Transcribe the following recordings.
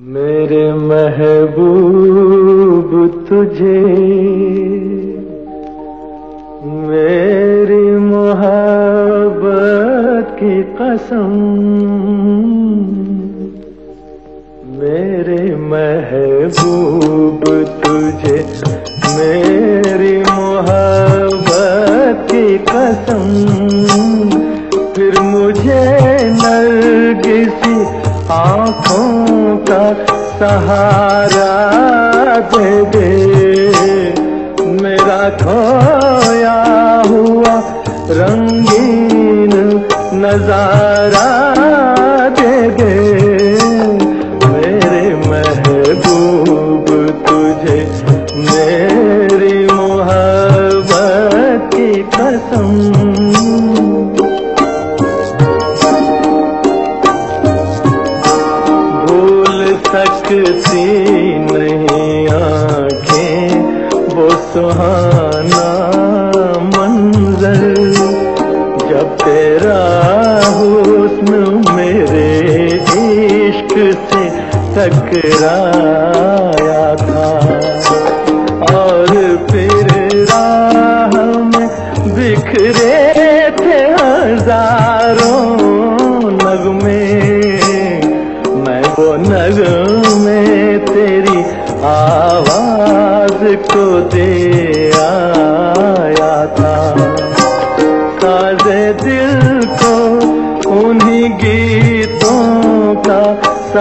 मेरे महबूब तुझे, मेरी मोहब्बत की कसम, मेरे महबूब तुझे, मेरी मोहब्बत की कसम। फिर मुझे आँखों का सहारा दे दे। मेरा खोया हुआ रंगीन नज़ारा दे दे। मेरे महबूब, तुझे मेरी मोहब्बत की कसम। सुहाना मंजर, जब तेरा हुस्न मेरे इश्क से टकराया था। और फिर राह में बिखरे थे हज़ारों नगमे, मैं वो नगमे तेरी आवाज़ को दे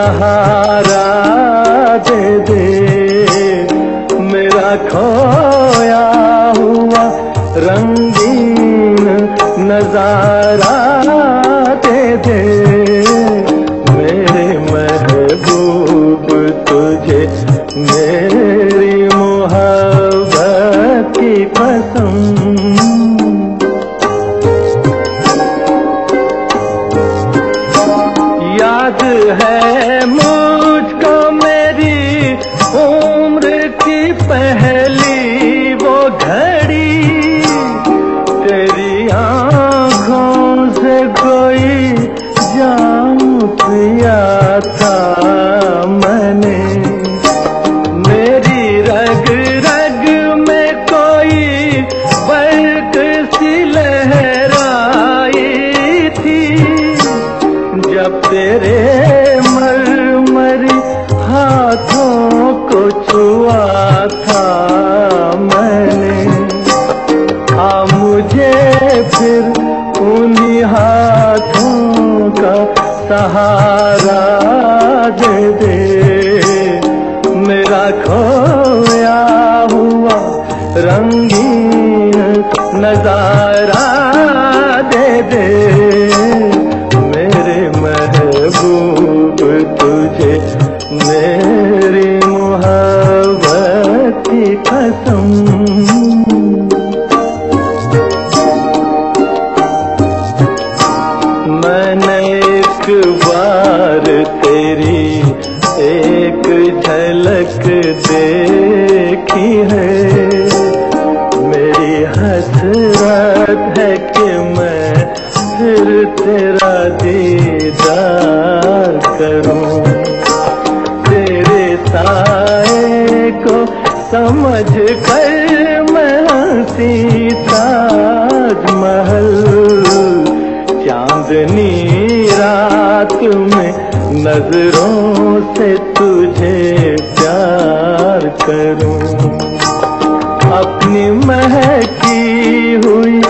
सहारा दे दे मेरा खोया हुआ रंगीन नज़ारा दे दे। मेरे महबूब, तुझे मेरी मोहब्बत की पसंद। है जाम था मैंने। मेरी रग रग में कोई बर्क सी लहराई थी। जब तेरे हाथों था मैंने। मुझे फिर उन्हीं सहारा दे दे। मेरा खोया हुआ रंगीन नज़ारा दे दे। मेरे महबूब, तुझे मेरी मोहब्बत की कसम। देखी है। मेरी हसरत है कि मैं फिर तेरा दीदार करूँ। तेरे साए को समझ कर मैं हँसी ताजमहल, चांदनी रात में नज़रों से तुझे प्यार करूँ। अपनी महकी हुई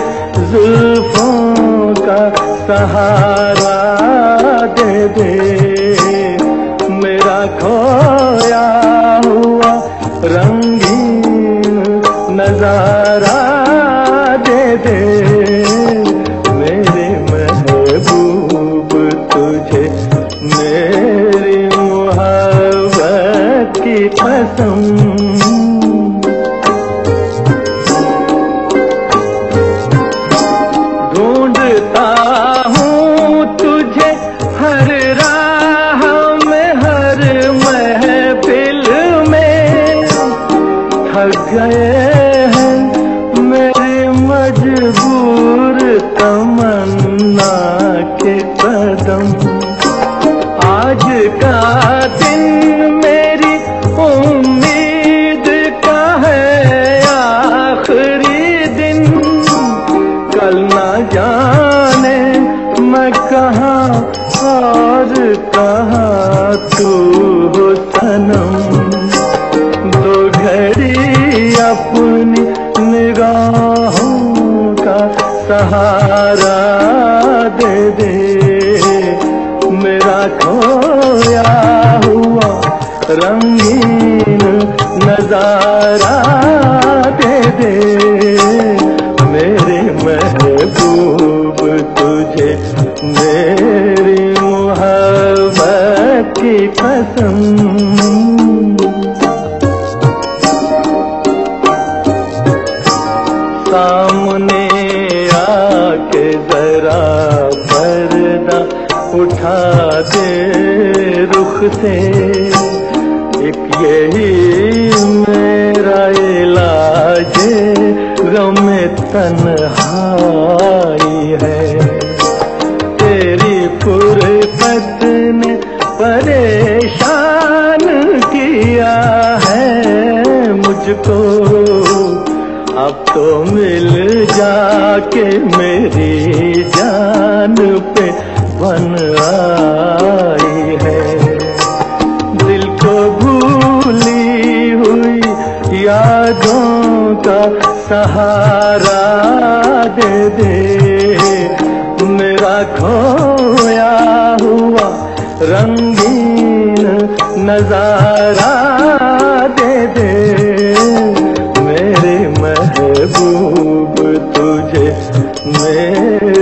जुल्फों का सहारा दे दे। ढूंढता हूँ तुझे हर राह में हर महफिल में। थक गए हैं मेरे मजबूर कल ना जाने मैं कहा और कहा तू हो सनम। दो घड़ी अपनी निगाहों का सहारा दे दे। मेरा खोया हुआ रंगीन नज़ारा दे दे। से, एक यही मेरा इलाज गम तन्हाई है। तेरी फुर्सत ने परेशान किया है मुझको। अब तो मिल जाके मेरी जान पे बन आई सहारा दे दे। मेरा खोया हुआ रंगीन नज़ारा दे दे। मेरे महबूब तुझे मेरी